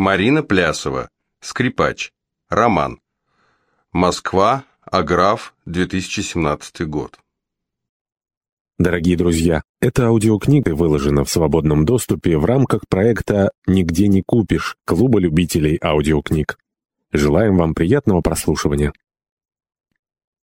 Марина Плясова. Скрипач. Роман. Москва. Аграф. 2017 год. Дорогие друзья, эта аудиокнига выложена в свободном доступе в рамках проекта «Нигде не купишь» Клуба любителей аудиокниг. Желаем вам приятного прослушивания.